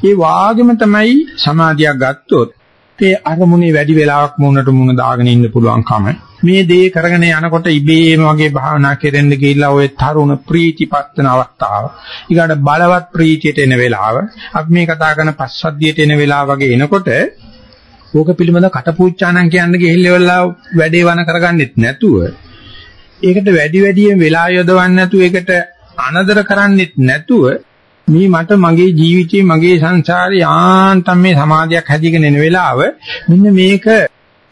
ඒ වාගෙම තමයි සමාධියක් ගත්තොත් ඒ අරමුණේ වැඩි වෙලාවක් මුණට මුණ දාගෙන ඉන්න පුළුවන්කම. මේ දේ කරගෙන යනකොට ඉබේම වගේ භාවනා කෙරෙන්න ගිහිල්ලා ওই තරුණ ප්‍රීතිපත්තන අවස්ථාව. ඊගාට බලවත් ප්‍රීතියට එන වෙලාව. අපි මේ කතා කරන පස්සද්ධියට එන වෙලාව වගේ එනකොට ඕක පිළිබඳ කටපූච්චානම් කියන්න ගිහිල්ලා වැඩේ වන කරගන්නෙත් නැතුව ඒකට වැඩි වැඩියෙන් වෙලා යොදවන්නේ නැතුව ඒකට අනදර කරන්නෙත් නැතුව මේ මට මගේ ජීවිතේ මගේ සංසාරේ යාන්තම් මේ සමාධියක් හැදීගෙන එන වෙලාව මෙන්න මේක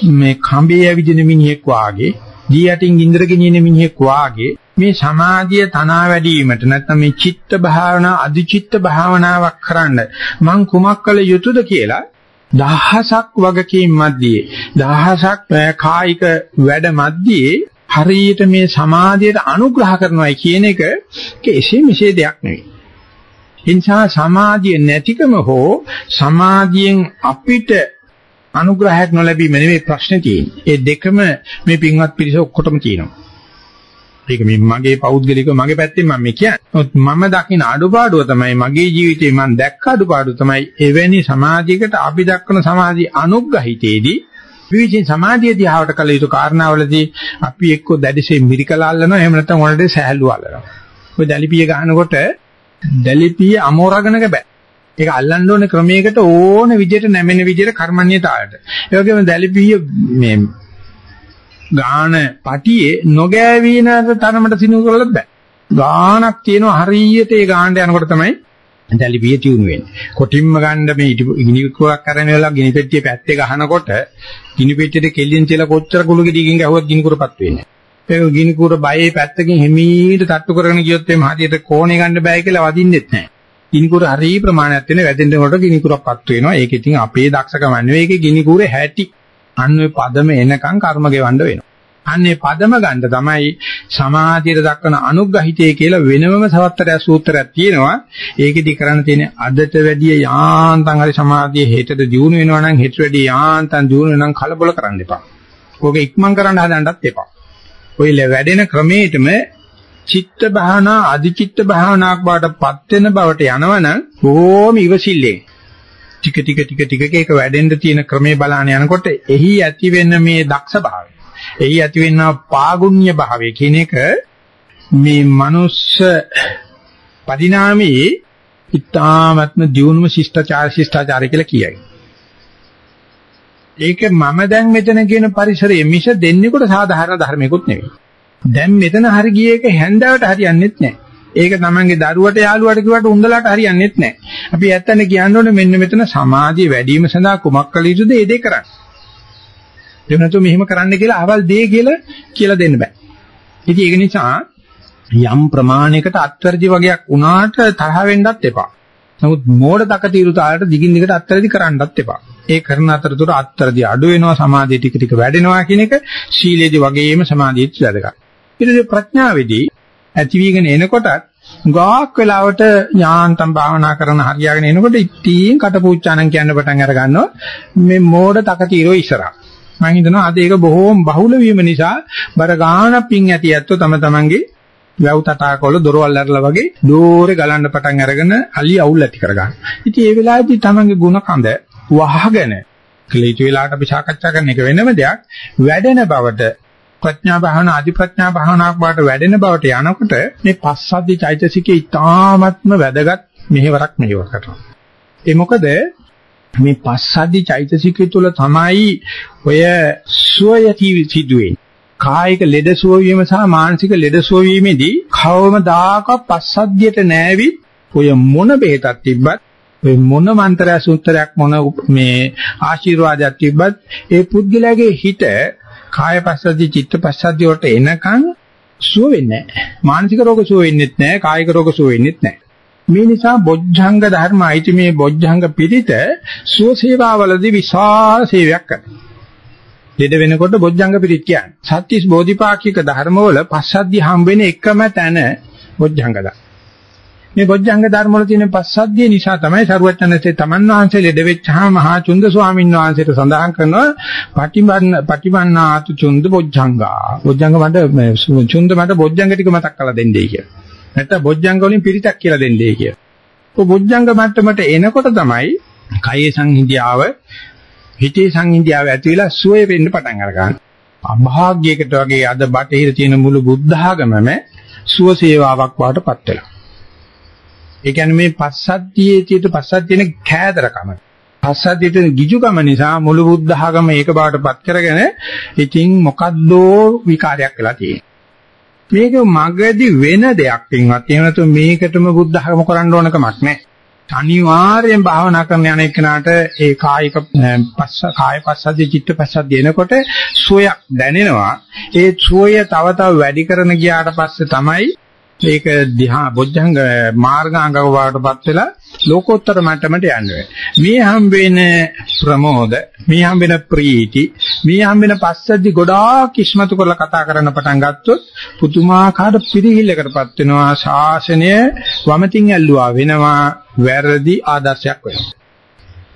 මේ කඹේ ඇවිදින මිනිහෙක් වාගේ දී යටින් ඉන්ද්‍ර ගෙනියන මිනිහෙක් වාගේ මේ සමාධිය තනා වැඩිවීමට නැත්නම් මේ චිත්ත භාවනා අධිචිත්ත භාවනාවක් කරන්න මං කුමක් කළ යුතුද කියලා දහසක් වගකීම් මැද්දේ දහසක් කායික වැඩ මැද්දේ හරියට මේ සමාධියට අනුග්‍රහ කරනවා කියන එක එසේ මෙසේ දෙයක් නෙවෙයි. එනිසා සමාධිය නැතිකම හෝ සමාධියෙන් අපිට අනුග්‍රහයක් නොලැබීම නෙවෙයි ප්‍රශ්නේ තියෙන්නේ. ඒ දෙකම මේ පින්වත් පිරිස ඔක්කොටම තියෙනවා. ඒක මේ මගේ පෞද්ගලික මගේ පැත්තෙන් මම මේ කියන්නේ. මම දකින අඩුපාඩුව තමයි මගේ ජීවිතේ මම දැක්ක අඩුපාඩුව තමයි එවැනි සමාජයකට අපි දක්වන සමාජي අනුග්‍රහිතේදී විවිධ සමාජීය දිහාවට කළ යුතු කාරණාවලදී අපි එක්ක දැඩිසේ මිරිකලා අල්ලනවා එහෙම නැත්නම් ඔයාලට සහැල්ලු අල්ලනවා. ඔය දැලිපිය ගන්නකොට දැලිපිය අමෝරගෙනක බෑ. ඒක අල්ලන්න ඕනේ ක්‍රමයකට ඕන විදිහට නැමෙන විදිහට කර්මන්‍යතාවයට. ඒ වගේම දැලිපිය මේ ගාන පටියේ නොගෑවින තරමට සිනු කරලත් බෑ. ගානක් තියෙනවා හරියට ඒ ගානට යනකොට තමයි දැලි බිය තියුණු වෙන්නේ. කොටින්ම ගන්න මේ ගිනි කුරක් කරන වෙලාව ගිනි පෙට්ටිය පැත්තේ ගහනකොට ගිනි පෙට්ටියට කෙල්ලෙන් තියලා කොච්චර කුළු ගෙඩියකින් ගහුවත් ගිනි කුරපත් වෙන්නේ. ඒක ගිනි කුර බයේ පැත්තකින් හිමීට තට්ටු කරගෙන ගියොත් එimhe හදියට කෝණේ ගන්න බෑ කියලා වදින්නෙත් නැහැ. ගිනි කුර හරි ප්‍රමාණයක් තියෙන වැදෙන්නකොට ගිනි කුරපත් වෙනවා. ඒක ඉතින් අපේ දක්ෂකම නෙවෙයි. ඒකේ ගිනි කුරේ හැටි. අන්න ඔය පදම එනකන් කර්ම ගෙවන්න වෙනවා. අන්නේ පදම ගන්න තමයි සමාධියට දක්වන අනුග්‍රහිතය කියලා වෙනමම සවත්තරය සූත්‍රයක් තියෙනවා. ඒකෙදි කරන්න තියෙන්නේ අදට වැඩිය යාන්තම් හරි සමාධිය හෙටට දියුණු වෙනවා නම් හෙට වැඩිය යාන්තම් දියුණු වෙනවා නම් කලබල කරන්න එපා. ඕක ඉක්මන් කරන්න හදන්නත් එපා. ඔය වැඩෙන ක්‍රමයටම චිත්ත භාවනා අධිචිත්ත භාවනාවක් බාටපත් වෙන බවට යනවනම් බොහොම ඉවසිල්ලෙන් ටික ටික ටික ටික ඒක වැඩෙන්න තියෙන ක්‍රමේ බලන්න යනකොට එහි ඇති වෙන මේ දක්ෂ භාවය එහි ඇති වෙනා පාගුණ්‍ය භාවය කියන එක මේ මනුස්ස පරිණාමයේ ඊ타ත්ම දියුණුව ශිෂ්ටාචාර ශිෂ්ටාචාරය කියලා කියයි. ඒක මම දැන් මෙතන කියන පරිසරයේ මිස දෙන්නෙකුට සාධාරණ ධර්මයක්වත් නෙවෙයි. දැන් මෙතන හරි ගියේ එක හැන්දාවට හරියන්නේත් නැහැ. ඒක තමන්ගේ දරුවට යාළුවට කිව්වට උන්දලට හරියන්නේත් නැහැ. අපි ඇත්තට කියන්න ඕනේ මෙන්න මෙතන සමාධිය වැඩි වීම සඳහා කුමක් කළ යුතුද ඒ දේ කරන්න. එහෙම නැතුව මෙහෙම කරන්න කියලා අවල් දෙය කියලා කියලා දෙන්න බෑ. ඉතින් ඒක නිසා යම් ප්‍රමාණයකට අත්වැරදි වගේක් වුණාට තරහ වෙන්නත් එපා. නමුත් මෝඩ තකතිරුතාලට දිගින් දිගට අත්වැරදි කරන්නත් එපා. ඒ කරන අතරතුර අත්වැරදි අඩු වෙනවා සමාධිය ටික ටික වැඩෙනවා කියන එක සීලේදී වගේම සමාධියත් වැදගත්. ඊට පස්සේ ප්‍රඥාවේදී ඇති වීගෙන එනකොටත් ගාක් වෙලාවට ඥාන්තම් භාවනා කරන හරියාගෙන එනකොට ඉතින් කටපූච්චානම් කියන්න පටන් අර ගන්නවා මේ මෝඩ තකතිරෝ ඉස්සරහා මම හිතනවා අද ඒක බොහෝම බහුල වීම නිසා බර ගාන පිං ඇති ඇත්තෝ තම තමන්ගේ වැව් තටාකවල දොරවල් ඇරලා වගේ දෝරේ ගලන්න පටන් අරගෙන අලි අවුල් ඇති කරගන්න. ඉතින් ඒ වෙලාවේදී තමන්ගේ ಗುಣ කඳ වහගෙන ක්ලීටි වෙලාවට අපි සාකච්ඡා කරන එක වෙනම දෙයක් වැඩෙන බවට ප්‍රඥා භාවනා අධි ප්‍රඥා භාවනාවක් බවට වැඩෙන බවට යනකොට මේ පස්සද්ධි චෛතසිකේ ඊ타ත්ම වැදගත් මෙහෙවරක් මෙහෙව කරනවා. ඒ මොකද මේ පස්සද්ධි චෛතසිකය තුළ තමයි ඔය සුවය සිදුවේ. කායික ලෙඩසුව වීම සහ මානසික ලෙඩසුව වීමේදී කවමදාකවත් පස්සද්ධියට නැවි ඔය මොන බෙහෙතක් තිබ්බත් ඔය මොන මන්ත්‍රය සූත්‍රයක් මොන මේ ආශිර්වාදයක් තිබ්බත් ඒ පුද්ගලයාගේ හිත කාය පස්සද්ධි චිත්ත පස්සද්ධි වලට එනකන් සුව වෙන්නේ නැහැ. මානසික රෝග සුව වෙන්නේත් නැහැ, කායික රෝග සුව වෙන්නේත් නැහැ. මේ නිසා බොජ්ජංග ධර්ම අයිති මේ බොජ්ජංග පිළිත සුවසේවාවලදී විශාල සේවයක් කරනවා. ලෙඩ වෙනකොට බොජ්ජංග පිළිත් කියන්නේ. සත්‍තිස් බෝධිපාක්ෂික ධර්මවල පස්සද්ධිය හම් වෙන එකම තැන බොජ්ජංග ධර්ම. මේ බොජ්ජංග ධර්ම වල තියෙන පස්සද්ධිය නිසා තමයි සරුවචනසේ තමන් වහන්සේ ලෙඩ වෙච්චාම මහා චුන්ද ස්වාමීන් වහන්සේට සඳහන් කරනවා පටිමන්න පටිමන්නාතු චුන්ද බොජ්ජංගා. බොජ්ජංග මට චුන්ද මට බොජ්ජංග ටික මතක් කරලා දෙන්නයි කියලා. නැත්නම් බොජ්ජංග වලින් පිරිතක් කියලා දෙන්නේ කියලා. ඔය බොජ්ජංග මට්ටමට එනකොට තමයි කයේ සංහිඳියාව හිතේ සංහිඳියාව ඇති වෙලා සුවේ වෙන්න පටන් අරගන්න. අභාග්‍යයකට වගේ අද බටහිර තියෙන මුළු බුද්ධ ආගමම සුව සේවාවක් වාටපත් වෙලා. ඒ කියන්නේ මේ පස්සද්ධියේ තියෙන පස්සද්ධියන කෑදරකම. පස්සද්ධියට ගිජුකම නිසා මුළු බුද්ධ ආගම ඒක බාටපත් කරගෙන ඉතින් මොකද්දෝ විකාරයක් වෙලා තියෙනවා. මේක මගදී වෙන දෙයක් පින්වත්. එහෙම නැතු මේකටම බුද්ධ ආගම කරන්න ඕන කමක් නැහැ. අනිවාර්යෙන් භාවනා කරන යන එක්කනට ඒ කායික පස්ස කාය පස්සද්ධි චිත්ත පස්සද්ධි එනකොට සුවයක් දැනෙනවා ඒ සුවය තව තව වැඩි කරන ගියාට පස්සේ තමයි ඒක දිහා බොජ්ජංග මාර්ගාංගක වඩටපත් වෙලා ලෝකෝත්තර මට්ටමට යන්නේ. මේ හම් වෙන ප්‍රමෝද, මේ හම් වෙන ප්‍රීති, මේ හම් වෙන පස්සද්ධි ගොඩාක් ඉස්මතු කරලා කතා කරන්න පටන් ගත්තොත් පුදුමාකාර පිරිහිල්ලකටපත් වෙනවා. ශාසනය වමතින් ඇල්ලුවා වෙනවා, වැරදි ආදර්ශයක් වෙනවා.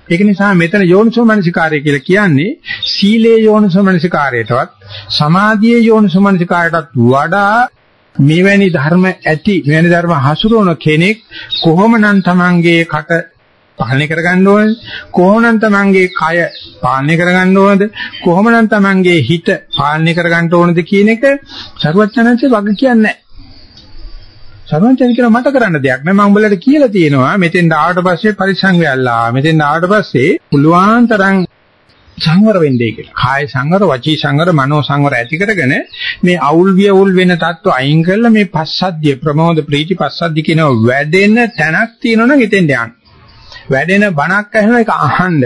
ඒක නිසා මෙතන යෝනිසෝ මනසිකාරය කියලා කියන්නේ සීලේ යෝනිසෝ මනසිකාරයටවත් සමාධියේ යෝනිසෝ මනසිකාරයටත් වඩා මෙවැනි ධර්ම ඇති මෙවැනි ධර්ම හසුරවන කෙනෙක් කොහොමනම් Tamange කට පාලනය කරගන්න ඕනද? කොහොමනම් Tamange කය පාලනය කරගන්න ඕනද? කොහොමනම් Tamange හිත පාලනය කරගන්න ඕනද කියන එක සරුවචනන්සේ වග කියන්නේ සරුවචන කියන මට කරන්න දෙයක් නෑ මම උඹලට කියලා තියෙනවා මෙතෙන් ආවට පස්සේ පරිසං වෙල්ලා මෙතෙන් ආවට පස්සේ පුළුවන් තරම් සංවර වෙන්නේ කියලා. කාය සංවර, වචී සංවර, මනෝ සංවර ඇති කරගෙන මේ අවුල් වියවුල් වෙන தত্ত্ব අයින් කරලා මේ පස්සද්ධිය ප්‍රමෝද ප්‍රීති පස්සද්ධි කියන වැඩෙන තැනක් තියෙනවනම් එතෙන් යන්න. වැඩෙන බණක් ඇහෙන එක අහන්න.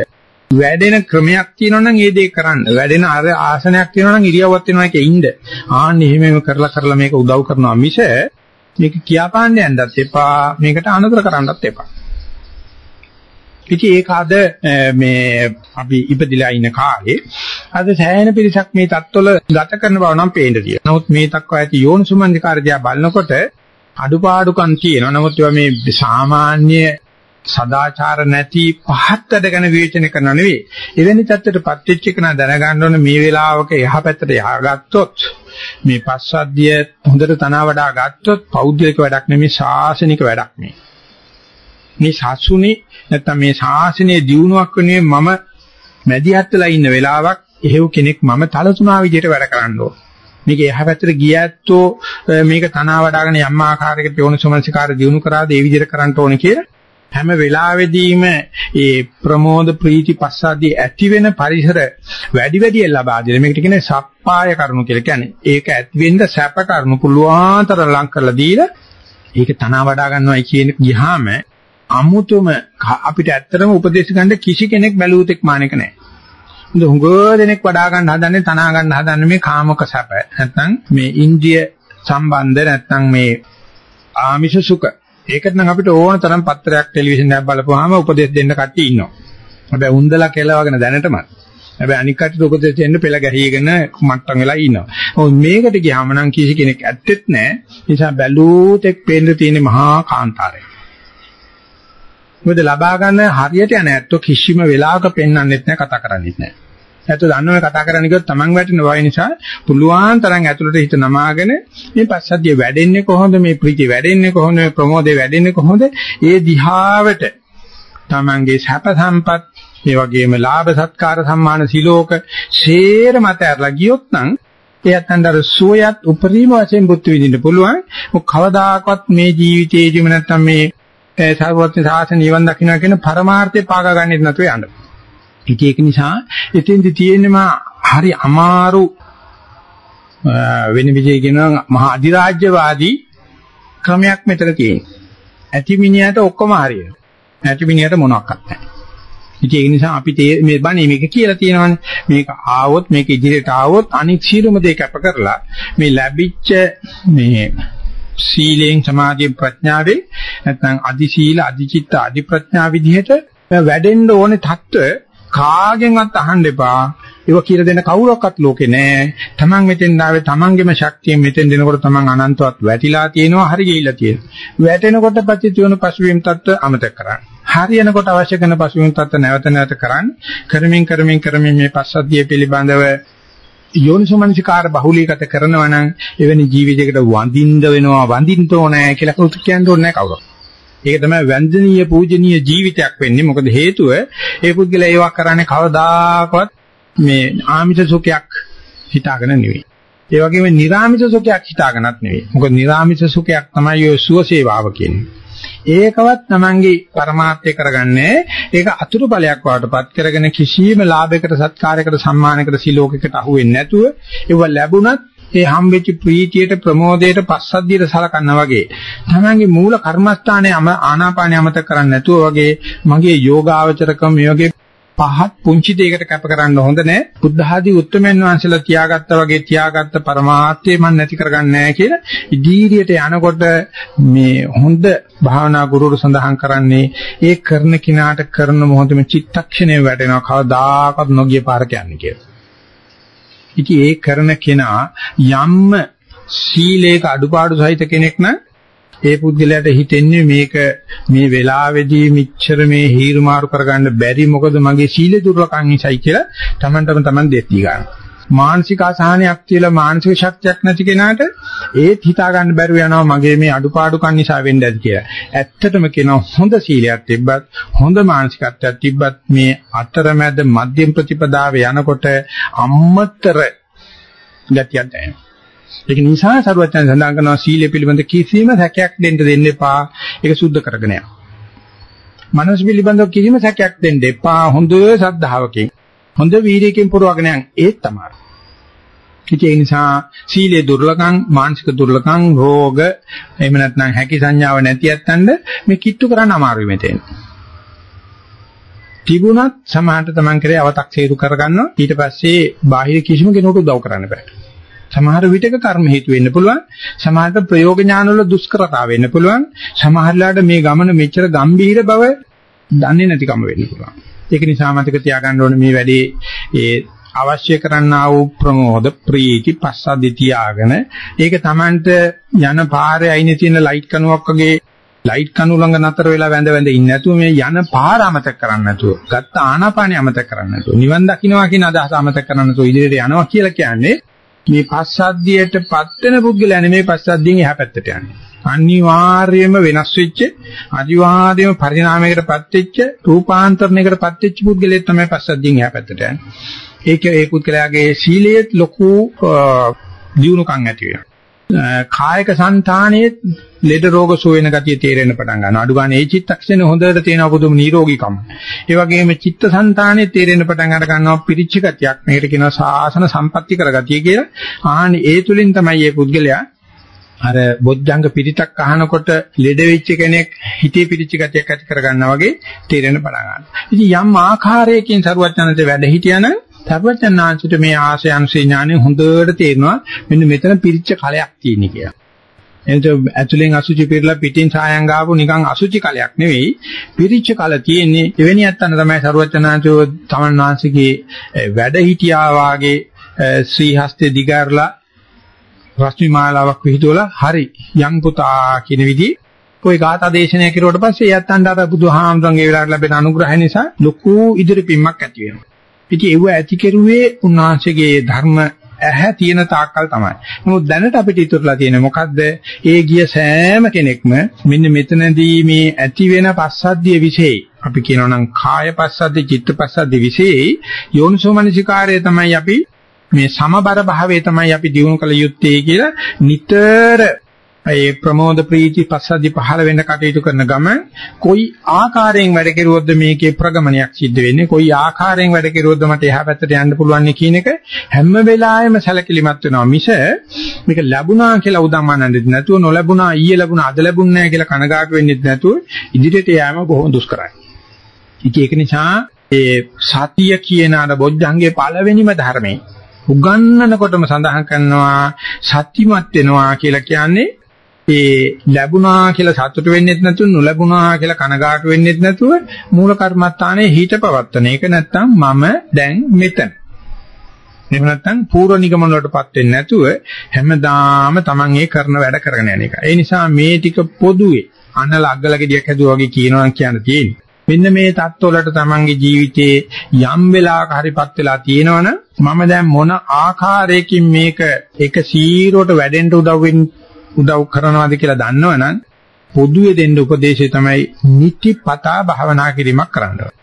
වැඩෙන ක්‍රමයක් තියෙනවනම් ඒ දේ කරන්න. වැඩෙන අර ආසනයක් තියෙනවනම් ඉරියව්වක් වෙනවා එකේ ඉන්න. ආන්න එහෙම කරලා කරලා මේක උදව් කරනවා මිස මේක කියාපාන්න යන්නත් එපා. මේකට අනුතර කරන්නත් එපා. ඉතින් ඒක අද මේ අපි ඉපදිලා ඉන්න කාලේ අද සෑහෙන පිරිසක් මේ தත්වල ගත කරන බව නම් පේන්න තියෙනවා. නමුත් මේ තක්කෝ ඇති යෝනිසුමන්දිකාරදියා බලනකොට අඩුපාඩුකම් තියෙනවා. නමුත් ඒවා මේ සාමාන්‍ය සදාචාර නැති පහත්තට ගැන විවේචනය කරන නෙවෙයි. එවැනි තත්ත්වයකටපත් වෙච්ච එක නා දැනගන්න ඕනේ මේ වෙලාවක යහපැත්තට යහගත්තොත් මේ පස්සද්ධිය හොඳට තනවා වඩා ගත්තොත් පෞද්ගලික වැඩක් නෙමෙයි ශාසනික වැඩක් නේ. මේ සාසුනේ නැත්තම් මේ ශාසනයේ දියුණුවක් වෙනුවෙන් මම මැදිහත් වෙලා ඉන්න වෙලාවක් එහෙව් කෙනෙක් මම තලතුණා විදිහට වැඩ කරන්න ඕන. මේක එහා පැත්තට ගියැත්තෝ මේක තනවා වඩාගෙන යම් ආකාරයකට යෝනිසමනසිකාර දියුණු කරාද ඒ විදිහට කරන්න ඕනේ කියලා හැම වෙලාවෙදීම ඒ ප්‍රමෝද ප්‍රීති පස්සාදී ඇති වෙන පරිසර වැඩි වැඩියෙන් ලබා දෙන මේකට කියන්නේ සප්පාය කරුණු කියලා කියන්නේ ඒක ඇති වෙන්න සැප කරුණු පුළුවන්තර ලං කරලා දීලා ඒක තනවා වඩා ගන්නවයි කියන ගියාම අමුතුම අපිට ඇත්තටම උපදේශ ගන්න කිසි කෙනෙක් බැලුවතෙක් මානෙක නැහැ. ඉතින් හුඟ දෙනෙක් වඩා ගන්න හදන්නේ තනා ගන්න හදන්නේ මේ කාමක සැප. නැත්නම් මේ ඉන්ද්‍රිය සම්බන්ධ නැත්නම් මේ ආමිෂ සුඛ. ඒකට නම් අපිට ඕන තරම් පත්‍රයක් ටෙලිවිෂන් එකක් බලපුවාම උපදේශ දෙන්න කට්ටිය ඉන්නවා. හැබැයි උන්දලා කෙලවගෙන දැනටමත්. හැබැයි අනික් කටට උපදේශ දෙන්න පෙළ ගැහිගෙන මට්ටම් වෙලා ඉන්නවා. ඔව් මේකට ගියාම නම් කිසි කෙනෙක් ඇත්තෙත් නැහැ. නිසා බැලුවතෙක් පේන්න තියෙන මහා කාන්තාරය. මොකද ලබා ගන්න හරියට යන ඇත්තෝ කිසිම වෙලාවක පෙන්වන්නෙත් නැහැ කතා කරන්නෙත් නැහැ. ඇත්තෝ දන්නවනේ කතා කරන්න ගියොත් Taman වැටෙන වය නිසා පුළුවන් තරම් ඇතුළට හිත නමාගෙන මේ පස්සද්ධිය වැඩෙන්නේ කොහොමද මේ ප්‍රීතිය වැඩෙන්නේ කොහොමද මේ ප්‍රමෝදය වැඩෙන්නේ කොහොමද ඒ දිහාවට Tamanගේ සැප සම්පත් ඒ වගේම ලාභ සත්කාර සම්මාන සිලෝක ෂේර මත ඇරලා ගියොත් නම් එයත් අnder සෝයත් උපරිම වශයෙන් බුද්ධ විඳින්න පුළුවන්. මොක කවදාකවත් මේ ජීවිතයේදීම නැත්තම් මේ සර්වඥ සාසන නිවන් දකින්න කියන පරමාර්ථය පාගා ගන්නෙත් නැතුව යන්න. ඒක නිසා එතෙන්දි තියෙනම හරි අමාරු වෙන විදිහේ කියනවා මහා අධිරාජ්‍යවාදී ක්‍රමයක් මෙතන තියෙනවා. ඇති මිනිහට ඔක්කොම හරියට. ඇති මිනිහට මොනවත් නැහැ. ඉතින් ඒ නිසා අපි මේ බණේ මේක කියලා තියෙනවානේ. මේක ආවොත් මේක ඉදිරියට ආවොත් අනික් සියලුම දේ කැප කරලා මේ ලැබිච්ච මේ සීලයෙන් සමාධියෙන් ප්‍රඥාවෙන් නැත්නම් අදි සීල අදි චිත්ත අදි ප්‍රඥා විදිහට වැඩෙන්න ඕනේ தত্ত্বය කාගෙන්වත් අහන්න එපා ඒව කියලා දෙන කවුරක්වත් ලෝකේ නැහැ. Taman මෙතෙන් ආවේ Tamanගේම ශක්තියෙන් මෙතෙන් දෙනකොට Taman අනන්තවත් වැටිලා තියෙනවා හරි ගිහිල්ලා තියෙනවා. වැටෙනකොට පච්චිත වෙන පසුබිම් තත්ත්ව අමතක කරන්න. හරියනකොට අවශ්‍ය කරන පසුබිම් තත්ත්ව නැවත නැවත කරන්න. කරමින් කරමින් කරමින් මේ පස්සද්ධිය පිළිබඳව යෝනිසමනසිකාර බහුලීගත කරනවා නම් එවැනි ජීවිතයකට වඳින්න වෙනවා වඳින්න ඕනේ කියලා කවුරුත් කියන්න ඕනේ නැහැ කවුරුත්. ඒක තමයි වන්දනීය පූජනීය ජීවිතයක් වෙන්නේ. මොකද හේතුව ඒ පුද්ගලයා ඒවා කරන්නේ කවදාකවත් මේ ආමිෂ සුඛයක් හිතාගෙන නෙවෙයි. ඒ වගේම නිර්ආමිෂ සුඛයක් හිතාගෙනත් නෙවෙයි. මොකද නිර්ආමිෂ සුඛයක් තමයි ඔය සුවසේවාව කියන්නේ. ඒකවත් Tamange પરමාර්ථය කරගන්නේ. ඒක අතුරු බලයක් වඩටපත් කරගෙන කිසියම් ලාභයකට සත්කාරයකට සම්මානයකට සිලෝකයකට අහු වෙන්නේ නැතුව ඒව ලැබුණත් ඒ හම්බෙච්ච ප්‍රීතියට ප්‍රමෝදයට පස්සද්ධියට සලකනවා වගේ තමන්ගේ මූල කර්මස්ථානයේ ආනාපානය අමතක කරන්නේ නැතුව වගේ මගේ යෝගාවචරකම් මේ වගේ පහත් පුංචි දෙයකට කැප කරන්න හොඳ නැහැ. බුද්ධ ආදී උත්තරමයන් වහන්සේලා තියාගත්තා වගේ තියාගත්ත પરමාර්ථය මම නැති කරගන්නේ නැහැ කියලා ඉදිරියට යනකොට මේ හොඳ භාවනා ගුරුවරු සඳහන් කරන්නේ ඒ කරන කිනාට කරන මොහොතේම චිත්තක්ෂණය වැටෙනවා කවදාකවත් නොගිය පාරක යන්නේ කියලා. ඉතින් ඒ කරන කෙනා යම්ම සීලේක අඩුපාඩු සහිත කෙනෙක් නම් ඒ පුද්ගලයාට හිතෙන්නේ මේක මේ වෙලාවේදී මිච්ඡර මේ හීරු මාරු කරගන්න බැරි මොකද මගේ සීල දුර්වකම් නිසායි කියලා Tamanටම Taman දෙත්ටි ගන්න. මානසික අසහනයක් කියලා මානසික ශක්තියක් නැති කෙනාට ඒත් හිතා ගන්න බැරුව යනවා මගේ මේ අඩුපාඩුකම් නිසා වෙන්න ඇති කියලා. ඇත්තටම කියනවා හොඳ සීලයක් තිබ්බත් හොඳ මානසිකත්වයක් තිබ්බත් මේ අතරමැද මධ්‍යම ප්‍රතිපදාවේ යනකොට අම්මතර ගතියක් දැනෙනවා. ඒක නිසා සරුවචන සඳහන් කරනවා සීලය පිළිබඳ කිසිම සැකයක් දෙන්න දෙන්න එපා. ඒක සුද්ධ කරගෙන යන්න. මනස පිළිබඳ කිසිම සැකයක් දෙන්න එපා. හොඳ සද්ධාවකින් හොඳ වීර්යයෙන් පුරවගෙන යන්න ඒ තමයි. ඒ නිසා සීලේ දුර්ලභං මානසික දුර්ලභං රෝග එහෙම නැත්නම් හැකි සංඥාව නැති යත්තන්ද මේ කිට්ටු කරන්න අමාරුයි මෙතෙන්. තිබුණත් සමාහට තමන් කරේ අව탁 සේරු කරගන්නවා ඊට පස්සේ බාහිර කිසිම කෙනෙකුට උදව් කරන්න බෑ. සමහර විටක කර්ම හේතු වෙන්න පුළුවන්. සමහරට ප්‍රයෝග ඥාන වල දුෂ්කරතා වෙන්න පුළුවන්. සමහරලාට මේ ගමන මෙච්චර ගම්බීර බව දන්නේ නැතිකම වෙන්න පුළුවන්. ඒක නිසා මතක තියාගන්න ඕනේ මේ වැඩේ ඒ අවශ්‍ය කරන්නා වූ ප්‍රමෝද ප්‍රීති පස්සද්ධි තියාගෙන ඒක Tamanට යන පාරේ අයිනේ තියෙන ලයිට් කණුවක් වගේ ලයිට් කණු ළඟ නතර වෙලා වැඳ වැඳ ඉන්නේ නැතුව මේ යන පාර අමතක කරන්නේ නැතුව ගත්ත ආනාපානිය අමතක කරන්නේ නැතුව නිවන් දකින්නවා කියන අදහස අමතක කරන්නේ නැතුව ඉදිරියට යනවා කියලා කියන්නේ මේ පස්සද්ධියට පත් වෙන පුද්ගලයා නෙමෙයි පස්සද්ධියෙන් එහා පැත්තට යන්නේ. අනිවාර්යයෙන්ම වෙනස් වෙච්ච අනිවාර්යයෙන්ම පරිණාමයකටපත් වෙච්ච රූපාන්තරණයකටපත් වෙච්ච පුද්ගලයෙක් තමයි පස්සද්ධියෙන් එහා පැත්තට යන්නේ. ඒක ඒ පුද්ගලයාගේ සීලයේ ලොකු දියුණුකම් ඇති වෙනවා. කායක సంతානයේ ලෙඩ රෝග සුවෙන ගතිය තේරෙන්න පටන් ගන්නවා. අඩු ගන්න ඒ චිත්තක්ෂණය හොඳට තියෙන පුදුම නිරෝගීකම. ඒ වගේම චිත්ත సంతානයේ තේරෙන්න පටන් අර ගන්නවා පිරිච්ච ගතියක්. මේකට කියනවා සාසන සම්පatti කරගතිය කියලා. ආහනේ ඒ තුලින් තමයි මේ පුද්ගලයා අර බොජ්ජංග පිටිටක් අහනකොට ලෙඩ වෙච්ච කෙනෙක් හිතේ පිටිච්ච ගතියක් ඇති කරගන්නා වගේ තේරෙන්න පටන් ගන්නවා. ඉතින් යම් ආකාරයකින් සරුවත් යනද වැඩ හිටියනම් සර්වඥාන්සිට මේ ආශය අනුසේ ඥානෙ හොඳට තේරෙනවා මෙන්න මෙතන පිරිච්ච කලයක් තියෙන කියලා. එතකොට ඇතුලෙන් අසුචි පිරලා පිටින් සායම් ගාපු නිකන් අසුචි කලයක් නෙවෙයි පිරිච්ච කල තියෙන්නේ එවැනි යත්තන තමයි සර්වඥාන්සෝ තමන් වහන්සේගේ වැඩ හිටියා වාගේ ශ්‍රී හස්තේ දිගාරලා රශ්මි මාලාවක් විහිදුවලා හරි යම් පුතා කියන විදිහේ કોઈ ගාථා දේශනය කෙරුවට පස්සේ යත්තන්ට අර බුදුහාමුදුරන්ගේ වෙලාවට ලැබෙන අනුග්‍රහය නිසා ලොකු ඉදිරි පිම්මක් ඇති වෙනවා. ඉතින් ඒව ඇති කෙරුවේ උන්වහන්සේගේ ධර්ම ඇහැ තියෙන තාක්කල් තමයි. නමුත් දැනට අපිට ඉතුරුලා තියෙන්නේ මොකද්ද? ඒ ගිය සෑම කෙනෙක්ම මෙන්න මෙතනදී මේ ඇති වෙන පස්සද්ධිය විශේෂයි. අපි කියනවා නම් කාය පස්සද්ධි, චිත්ත පස්සද්ධි විශේෂයි. යෝනිසෝමනසිකාරය තමයි අපි මේ සමබර භාවයේ තමයි අපි දිනු කළ යුත්තේ කියලා නිතර ඒ ප්‍රමෝද ප්‍රීති පස්සද්ධි පහළ වෙන්න කටයුතු කරන ගම කොයි ආකාරයෙන් වැඩ කෙරුවොත්ද මේකේ ප්‍රගමනයක් සිද්ධ වෙන්නේ කොයි ආකාරයෙන් වැඩ කෙරුවොත්ද මට එහා පැත්තට යන්න පුළුවන් කියන එක හැම වෙලාවෙම සැලකිලිමත් වෙනවා මිස මේක ලැබුණා කියලා උදම්මනන්නේ නැතුව නොලැබුණා ඊයේ ලැබුණා අද ලැබුණ නැහැ කියලා කනගාටු වෙන්නේ නැතුව ඉදිරියට යෑම බොහොම දුෂ්කරයි. ඉතින් ඒක නිසා ඒ සතිය කියන අර බොජ්ජංගේ පළවෙනිම ධර්මයේ උගන්නනකොටම සඳහන් කරනවා සත්‍යමත් වෙනවා කියලා කියන්නේ ඒ ලැබුණා කියලා සතුට වෙන්නෙත් නැතුව නොලැබුණා කියලා කනගාටු වෙන්නෙත් නැතුව මූල කර්මත්තානේ හිත පවත්තන එක නැත්තම් මම දැන් මෙතන. එහෙම නැත්තම් පූර්ව නිගමන වලටපත් වෙන්නේ නැතුව හැමදාම Taman ඒ කරන වැඩ කරගෙන යන එක. ඒ නිසා මේ ටික පොදුවේ අනල අග්ගල ගෙඩියක් හදුවා වගේ කියනවා කියන්න තියෙන්නේ. මෙන්න මේ தত্ত্বවලට Tamange ජීවිතයේ යම් වෙලාවක හරිපත් වෙලා තියෙනවනම් මම දැන් මොන ආකාරයකින් මේක එක සීරුවට වැඩෙන්න උදව් වෙන්නේ උදව් කරනවාද කියලා දන්නවනම් පොදුවේ දෙන්න උපදේශය තමයි නිතිපතා භාවනා කිරීමක් කරන්න ඕනේ.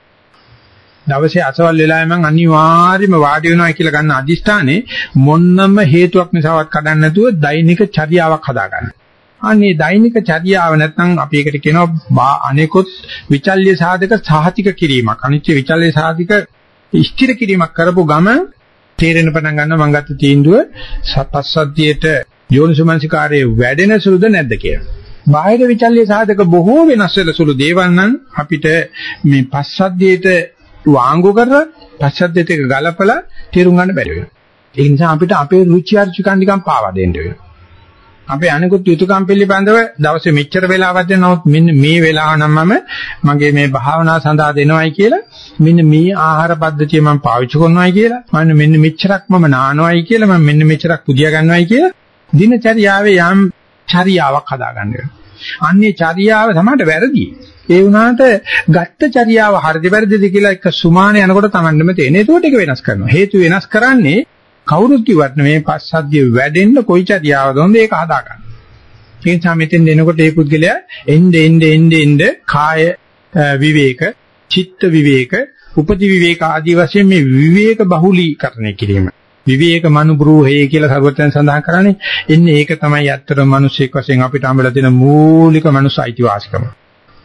දවසේ අසවල් වෙලාවෙ මම අනිවාර්යයෙන්ම වාඩි වෙනවා කියලා ගන්න අදිෂ්ඨානේ මොන්නම හේතුවක් නිසාවත් කඩන්න නැතුව දෛනික චර්යාවක් හදාගන්න. අනේ දෛනික චර්යාව නැත්නම් අපි ඒකට කියනවා අනෙකුත් විචල්්‍ය සාධක සාහතික කිරීමක්. අනිත්‍ය විචල්්‍ය සාධක ස්ථිර කිරීමක් කරපු ගම තේරෙන පටන් ගන්නවා මම ගත්ත තීන්දුව සපස්සද්ධියට යෝනිසමනසිකාරයේ වැඩෙන සුළුද නැද්ද කියලා. බාහිර විචල්්‍ය සාධක බොහෝ වෙනස් වෙන සුළු දේවල් නම් අපිට මේ පස්සද්ධියට වාංගු කරලා පස්සද්ධියට එක ගලපලා තේරුම් ගන්න බැරි වෙනවා. ඒ නිසා අපිට අපේ රුචි අරුචිකන් නිකන් පාවා දෙන්න වෙනවා. අපේ අනිකුත් යුතුයකම් පිළිබඳව දවසේ මෙච්චර වෙලාවක් දෙනවොත් මෙන්න මේ වෙලාව නම් මම මගේ මේ භාවනාව සඳහා දෙනවයි කියලා මෙන්න මේ ආහාර පද්ධතිය මම පාවිච්චි කරනවයි කියලා මම මෙන්න මෙච්චරක් මම නානවයි කියලා මම මෙන්න මෙච්චරක් පුදියා ගන්නවයි කියලා දිනචරියාවේ යම් චරියාවක් හදාගන්න වෙනවා. අන්නේ චරියාව තමයි වැරදි. ඒ වුණාට ගත්ත චරියාව හරිද වැරදිද කියලා එක සුමාන යනකොට Tamandම තේනේ. ඒකට ඒක වෙනස් කරනවා. හේතු වෙනස් කරන්නේ කවුරුත් කිව්වත් මේ පස්සද්ධිය වැඩෙන්න කොයි චර්යාවද හොඳ ඒක හදා ගන්න. ඒ නිසා මෙතෙන් එනකොට ඒ පුද්ගලයා එnde ende ende ende කාය විවේක, චිත්ත විවේක, උපදි විවේක ආදී වශයෙන් මේ විවේක බහුලීකරණය කිරීම. විවේක මනුබ්‍රූහේ කියලා සර්වත්‍යයන් සඳහන් කරන්නේ එන්නේ ඒක තමයි ඇත්තටම මිනිස්සෙක් වශයෙන් අපිට හම්බෙලා තියෙන මූලික මනුස්ස අයිතිවාසිකම.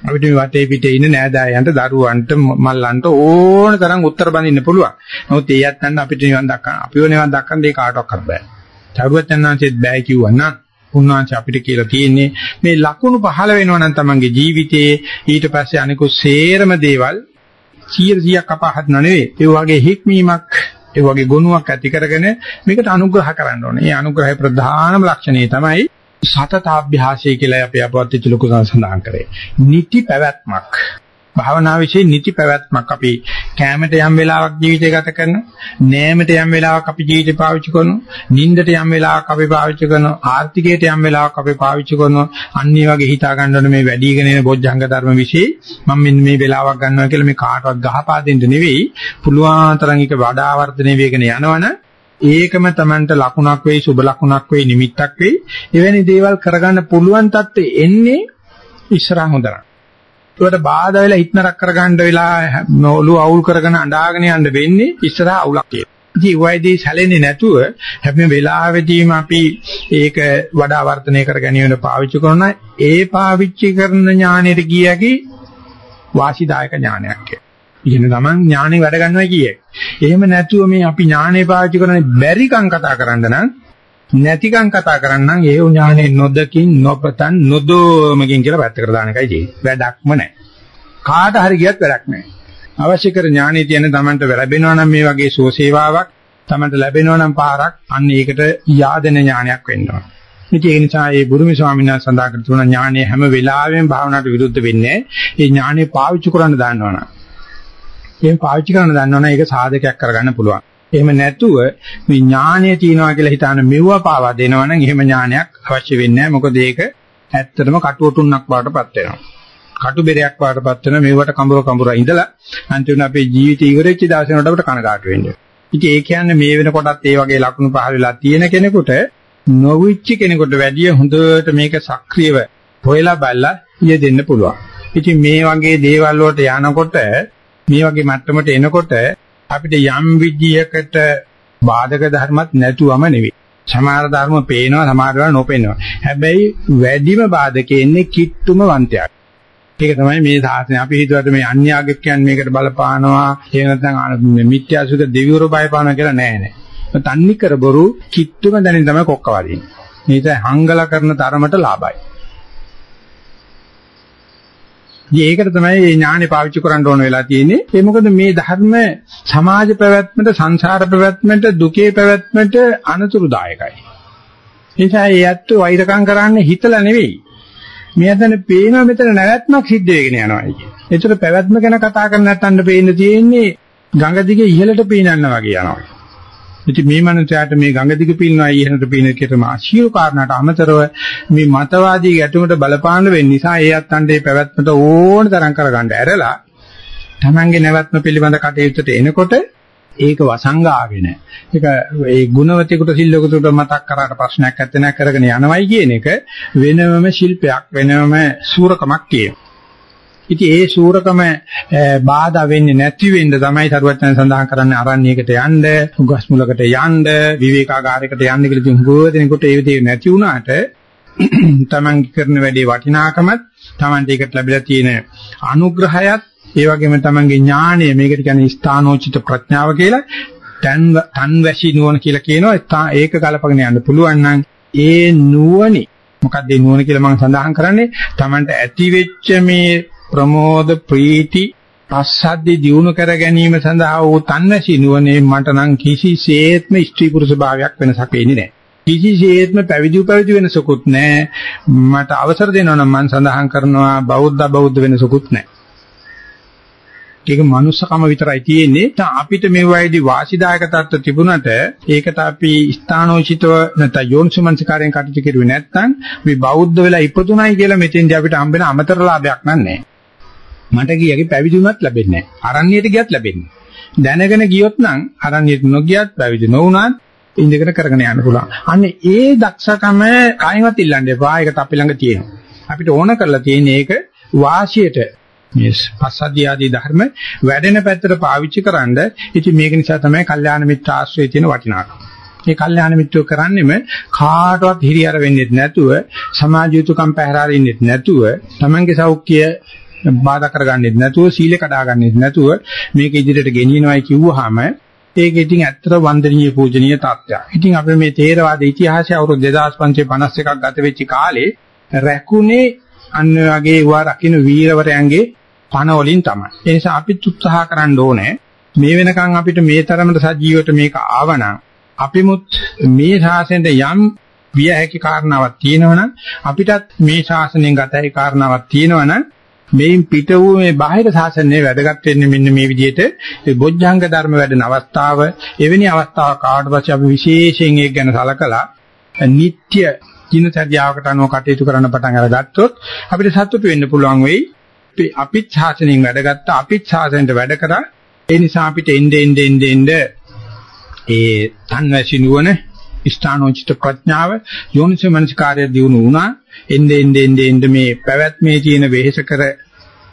අපිට මේ වටේ පිටේ ඉන්න නෑදෑයන්ට දරුවන්ට මල්ලන්ට ඕන තරම් උත්තර බඳින්න පුළුවන්. නමුත් ඒ යත්තන්න අපිට නිවන් දක්කන්න අපිව නිවන් දක්කන්න ඒ කාටවත් බෑ. සරුවචනාංශෙත් බෑ කිව්වනම් උන්වහන්සේ අපිට කියලා තියෙන්නේ මේ ලකුණු පහළ වෙනවා නම් තමන්ගේ ජීවිතයේ ඊට පස්සේ අනිකුත් සේරම දේවල් 100ක් අපහත් නෙවෙයි. ඒ වගේ හික්මීමක් ඒ වගේ ගුණයක් ඇති කරගෙන මේකට අනුග්‍රහ කරන්න ඕනේ. මේ අනුග්‍රහය ප්‍රධානම ලක්ෂණය තමයි සතතාභ්‍යාසය කියලා අපි අපවත් ලොකු සඳහන් කරේ. නිති පැවැත්මක්. භාවනා વિશે නිති පැවැත්මක් අපි කැමයට යම් වෙලාවක් ජීවිතය ගත කරනවා නෑමට යම් වෙලාවක් අපි ජීවිතය පාවිච්චි කරනවා නිින්දට යම් වෙලාවක් අපි පාවිච්චි කරනවා ආර්ථිකයට යම් වෙලාවක් අපි පාවිච්චි කරනවා අනිත් වගේ හිතා ගන්න මේ වැඩිගෙන එන බොජ්ජංග ධර්ම વિશે මම මෙන්න මේ වෙලාවක් ගන්නවා කියලා මේ කාටවත් ගහපා දෙන්න නෙවෙයි පුළුවන් තරම් එක වඩා වර්ධනය වෙගෙන යනවනේ ඒකම Tamanට ලකුණක් වෙයි සුබ ලකුණක් වෙයි නිමිත්තක් වෙයි එවැනි දේවල් කරගන්න පුළුවන් තත්ත්වෙ එන්නේ ඉස්සරහ හොඳට ඒකට බාධා වෙලා හිටනරක් කරගන්න වෙලා ඔළුව අවුල් කරගෙන අඬාගෙන යන්න වෙන්නේ ඉස්සරහ අවුලක් කියලා. ඉතින් වයිදී සැලෙන්නේ නැතුව හැම වෙලාවෙදීම අපි ඒක වඩා වර්ධනය කර ගැනීමට පාවිච්චි කරන ඒ පාවිච්චි කරන ඥානෙට කියකි වාසිදායක ඥානයක් කියලා. ඉගෙන ගමන් ඥානෙ වැඩ ගන්නවා කියේ. එහෙම නැතුව මේ අපි ඥානෙ පාවිච්චි කරන්නේ බැරිකම් කතා කරන්න නම් නැතිකම් කතා කරන්නම් ඒ ඥානෙ නොදකින් නොපතන් නොදෝමකින් කියලා පැත්තකට දාන එකයි තියෙන්නේ. වැඩක්ම නැහැ. කාට හරි ගියත් වැඩක් නැහැ. අවශ්‍ය කර ඥානෙ තියෙන තමන්ට ලැබෙනවා නම් මේ වගේ සුවසේවාවක් තමන්ට ලැබෙනවා නම් පාරක් අන්න ඒකට යාදෙන ඥානයක් වෙන්න ඕන. ඉතින් ඒ නිසා මේ බුදුමි ස්වාමීන් වහන්සේ සඳහන් කර තුන ඥානය හැම වෙලාවෙම භාවනාවට විරුද්ධ වෙන්නේ. ඒ ඥානෙ පාවිච්චි කරන්න දන්නවනම්. එහෙම පාවිච්චි කරන්න දන්නවනම් ඒක සාධකයක් කරගන්න පුළුවන්. එහෙම නැතුව මේ ඥානය තියනවා කියලා හිතාන මෙව්ව පාවා දෙනවනම් එහෙම ඥානයක් අවශ්‍ය වෙන්නේ නැහැ. මොකද ඒක ඇත්තටම කටුවටුන්නක් වඩටපත් වෙනවා. කටු බෙරයක් වඩටපත් වෙන මෙවට කඹර කඹර ඉඳලා අන්තිමට අපේ ජීවිතය ඉවරෙච්ච දවසේ නට අපිට කනගාටු වෙන්නේ. ඉතින් ඒ කියන්නේ මේ වෙනකොටත් ඒ වගේ ලකුණු පහල වෙලා තියෙන කෙනෙකුට නොවිච්ච කෙනෙකුට වැඩිය හොඳට මේක සක්‍රියව හොයලා බලලා යෙදෙන්න පුළුවන්. ඉතින් මේ වගේ දේවල් වලට යනකොට මේ වගේ මට්ටමට එනකොට අපිට යම් විදියකට බාධක ධර්මත් නැතුවම නෙවෙයි. සමහර ධර්ම පේනවා සමහර ඒවා නොපේනවා. හැබැයි වැඩිම බාධකේ ඉන්නේ කිට්ටුම වන්තයක්. ඒක තමයි මේ සාසනය. අපි හිතුවට මේ අන්‍යාගකයන් මේකට බලපානවා. එහෙම නැත්නම් මිත්‍යාසුක දෙවිවරු බයපානවා කියලා නෑ නෑ. තන්නි කර බොරු කිට්ටුම දැනින් තමයි කොක්ක වදින්නේ. මේක හංගල කරන තරමට ලාභයි. ඒකට තමයි මේ ඥානෙ පාවිච්චි කරන්න ඕන වෙලා තියෙන්නේ. ඒ මොකද මේ ධර්ම සමාජ පැවැත්මට, සංසාර පැවැත්මට, දුකේ පැවැත්මට අනතුරුදායකයි. එනිසා ඒ ඇත්ත වෛරකම් කරන්නේ හිතලා නෙවෙයි. මේ අතන පේනවා මෙතන නැවැත්මක් සිද්ධ වෙගෙන යනවා කියන්නේ. ඒතර පැවැත්ම ගැන කතා කරන්න නැත්නම් පේන්න තියෙන්නේ ගඟ දිගේ ඉහළට පීනන්න වගේ යනවා. ඉතින් මේ මනුස්සයාට මේ ගඟ දිගේ පීනනවා ඉහළට පීන කේතම අශීල කාරණාට අමතරව මේ මතවාදී ගැටුමට බලපාන වෙන්න නිසා ඒ අත්තන්ට මේ පැවැත්මට ඕන තරම් කරගන්න ඇරලා Tamange නැවැත්ම පිළිබඳ කටයුත්තට එනකොට ඒක වසංගාවේ නැහැ. ඒක ඒ ගුණවතෙකුට සිල්ලෙකුට මතක් කරාට ප්‍රශ්නයක් නැත්තේ නැ කරගෙන යනවයි කියන එක වෙනම ශිල්පයක් වෙනම සූරකමක් කියනවා. ඉතින් ඒ සූරකම බාධා වෙන්නේ නැති වෙන්න තමයි සරුවචන සඳහන් කරන්නේ අරණ්‍යයකට යන්න, උගස් මුලකට යන්න, විවේකාගාරයකට යන්න කියලා ඉතින් හුඟ දෙනකොට ඒ විදිහ නැති වුණාට තමන් කරන වැඩේ වටිනාකමත් තමන්ට ඒකට ලැබිලා තියෙන අනුග්‍රහයත් ඒ වගේම තමන්ගේ ඥාණය මේකට කියන්නේ ස්ථානෝචිත ප්‍රඥාව කියලා තන් තන් වැසි නුවණ කියලා කියනවා. ඒක කලපගෙන යන්න පුළුවන් නම් ඒ නුවණි මොකක්ද ඒ නුවණ කියලා මම සඳහන් කරන්නේ? තමන්ට ඇති වෙච්ච මේ ප්‍රමෝද ප්‍රීති පස්සද්ධි දියුණු කර ගැනීම සඳහා වූ තන්වැසි නුවණේ මට නම් කිසිසේත්ම ස්ත්‍රී පුරුෂ භාවයක් වෙනසක් වෙන්නේ නැහැ. කිසිසේත්ම පැවිදි පැවිදි වෙනසකුත් නැහැ. මට අවසර දෙනවා නම් මම සඳහන් කරනවා බෞද්ධ බෞද්ධ වෙනසකුත් නැහැ. ඒක මනුස්සකම විතරයි තියෙන්නේ. අපිට මේ වයිදී වාසිදායක තත්ත්ව තිබුණට ඒකට අපි ස්ථානෝචිතව නැත්නම් යෝනිසමංසකාරයෙන් කටයුතු කරුවේ නැත්නම් මේ බෞද්ධ වෙලා ඉපදුණයි කියලා මෙතෙන්දී අපිට හම්බෙන අමතර ලාභයක් නෑ. මට ගියගේ පැවිදි වුණත් ලැබෙන්නේ නැහැ. අරණ්‍යයට ගියත් ලැබෙන්නේ. දැනගෙන ගියොත් නම් අරණ්‍යයට නොගියත් පැවිදි නොවුණත් ඉඳගෙන කරගෙන යන්න පුළුවන්. අන්න ඒ දක්ෂකම කායිමත් ඉල්ලන්න එපා. ඒකට අපි ළඟ තියෙනවා. අපිට ඕන කරලා තියෙන්නේ ඒක වාසියට මේ පස්සද්ධිය ආදී ධර්ම වැඩෙන පැත්තට පාවිච්චි කරන්ඩ ඉතින් මේක නිසා තමයි කල්යාණ මිත්‍ර ආශ්‍රය තියෙන වටිනාකම. මේ කල්යාණ මිත්‍රෝ කරන්නේම කාටවත් හිරියර වෙන්නේ නැතුව සමාජ යුතුයකම් පැහැරාර ඉන්නේ නැතුව තමන්ගේ සෞඛ්‍ය බාධා කරගන්නෙත් නැතුව සීල කඩාගන්නෙත් නැතුව මේක ඉදිරියට ගෙනියනවායි කිව්වහම ඒක ඉතින් ඇත්තට වන්දනීය පූජනීය තත්ත්වයක්. ඉතින් අපි මේ තේරවාද ඉතිහාසය අවුරුදු 2551ක් ගත වෙච්ච කාලේ රැකුනේ අන්න වගේ වා රකින්න වීරවරයන්ගේ පණ වලින් තමයි. ඒ නිසා අපිත් උත්සාහ කරන්න ඕනේ මේ වෙනකන් අපිට මේ තරමට සජීවට මේක ආවනම් අපිමුත් මේ ශාසනයට යම් විය හැකි කාරණාවක් තියෙනවනම් අපිටත් මේ ශාසනයෙන් ගත හැකි කාරණාවක් තියෙනවනම් මේන් පිට වූ මේ බාහිර ශාසනයේ වැදගත් වෙන්නේ මෙන්න මේ විදිහට. ඒ බොජ්ජංග ධර්ම වැඩෙන අවස්ථාව එවැනි අවස්ථාවක් ආවට පස්සේ අපි විශේෂයෙන් ඒක ගැන සලකලා නිත්‍ය දිනචර්යාවකට අනුව කටයුතු කරන්න පටන් අරගත්තොත් අපිට සතුටු වෙන්න පුළුවන් වෙයි. අපිත් ශාසනයෙන් වැඩගත්ත අපිත් ශාසනයට වැඩ කරා. ඒ නිසා අපිට එnde ende ende ende ඒ තන්වැසි නුවණ ස්ථානෝචිත ප්‍රඥාව යෝනිසෝ මනස්කාරය දිනු වුණා. එnde ende ende ende මේ පැවැත්මේ තියෙන වෙහෙසකර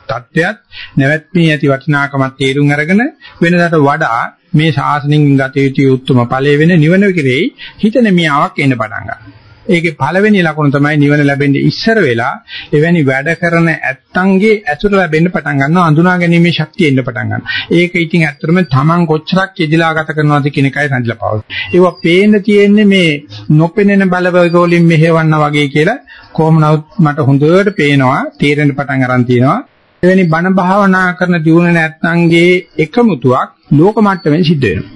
தත්වයක් නැවැත්මේ ඇති වටිනාකමක් තේරුම් අරගෙන වෙනදාට වඩා මේ ශාසනයෙන් ගත යුතු උත්තම ඵලය වෙන නිවන කෙරෙහි හිතන මියාවක් එන්න පටන් ගන්නවා. ඒකේ පළවෙනි ලකුණ තමයි නිවන ලැබෙන්නේ ඉස්සර වෙලා එවැනි වැඩ කරන ඇත්තන්ගේ ඇසුර ලැබෙන්න පටන් ගන්නවා අඳුනා ගැනීමේ ශක්තිය එන්න පටන් ගන්නවා. ඒක ඉතින් ඇත්තටම Taman කොච්චරක් යෙදලා ගත කරනවද කියන එකයි සඳලා පවල්. ඒවා පේන්න තියෙන්නේ මේ නොපෙනෙන බලවේග වලින් මෙහෙවන්න වගේ කියලා කොහොම නමුත් මට හොඳට පේනවා තේරෙන්න පටන් අරන් තියෙනවා. එවැනි බණ භාවනා කරන දියුණු නැත්නම්ගේ එකමුතුවක් ලෝක මට්ටමේ සිද්ධ වෙනවා.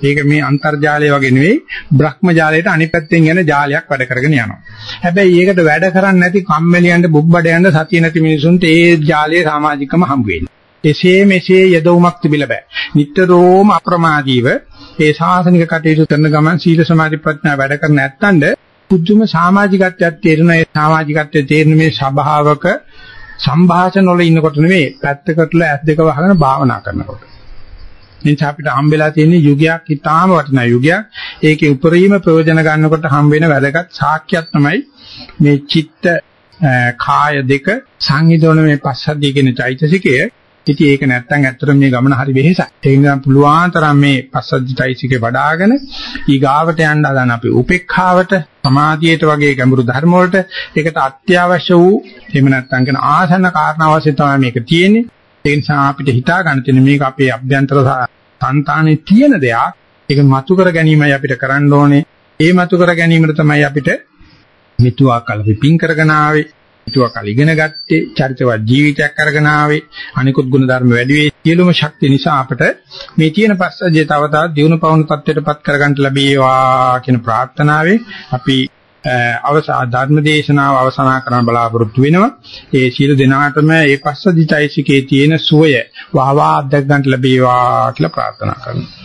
ඒක මේ අන්තර්ජාලය වගේ නෙවෙයි බ්‍රහ්මජාලයට අනිත් පැත්තෙන් යන ජාලයක් වැඩ කරගෙන යනවා. හැබැයි ඒකට වැඩ කරන්නේ නැති කම්මැලියන්ට බුබ්බඩයන්ට සතිය නැති මිනිසුන්ට ඒ ජාලයේ සමාජිකම හම්බ වෙන්නේ. එසේ මෙසේ යදවුමක් තිබිලා බෑ. නිට්ටරෝම අප්‍රමාදීව ඒ ශාසනික කටයුතු කරන ගමන් සීල සමාධි ප්‍රඥා වැඩ කර නැත්තඳ පුදුම සමාජිකත්වයක් තේරෙන ඒ සමාජිකත්වයේ තේරෙන මේ ස්වභාවක සංభాෂණ වල ඉන්නකොට නෙවෙයි පැත්තකටලා ඇස් දෙක වහගෙන භාවනා කරනකොට. නිසා අපිට හම්බෙලා තියෙන යුගයක් ඊටාම වටිනා යුගයක්. ඒකේ උපරිම ප්‍රයෝජන ගන්නකොට හම්බ වෙන වැදගත් සාක්ෂියක් තමයි මේ චිත්ත කාය දෙක සංහිඳවන මේ පස්සද්ධිය කියන චෛතසිකය. ඉතින් ඒක නැත්තම් ඇත්තට මේ ගමන හරි වෙහෙසයි. ඒ නිසා පුළුවන් තරම් මේ පස්සද්ධි චෛතසිකේ වඩ아가න ඊගාවට යන්න හදන අපි උපේක්ඛාවට සමාධියට වගේ ගැඹුරු ධර්ම වලට ඒකට අත්‍යවශ්‍ය වූ එහෙම නැත්තම් කියන ආසන්න කාරණා වශයෙන් තමයි මේක තියෙන්නේ. ඒ නිසා අපිට හිතා ගන්න තියෙන මේක අපේ අභ්‍යන්තර సంతානේ තියෙන දෙයක්. ඒක මතු කර ගැනීමයි අපිට කරන්න ඕනේ. ඒ මතු කර ගැනීමට තමයි අපිට මිතුආකල් විපින් කරගෙන ආවේ. මිතුආකල් ඉගෙන ගත්තේ චරිතවත් ජීවිතයක් අරගෙන ආවේ. අනිකුත් ගුණධර්ම වැඩි වේ. සියලුම ශක්තිය නිසා අපිට මේ තියෙන පස්සජේ තව තවත් දියුණු පවුණු තත්ත්වයටපත් කරගන්න ලැබේවා කියන ප්‍රාර්ථනාවෙන් අපි අවසා ධර්ම දේශනාව අවසන් කරන්න බලාපොරොත්තු වෙනවා. ඒ සියලු දෙනාටම මේ පස්සදිචෛසිකේ තියෙන සුවය වහවා අත්දැක ගන්න ලැබේවා කියලා ප්‍රාර්ථනා කරනවා.